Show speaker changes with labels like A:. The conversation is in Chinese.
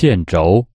A: 线轴。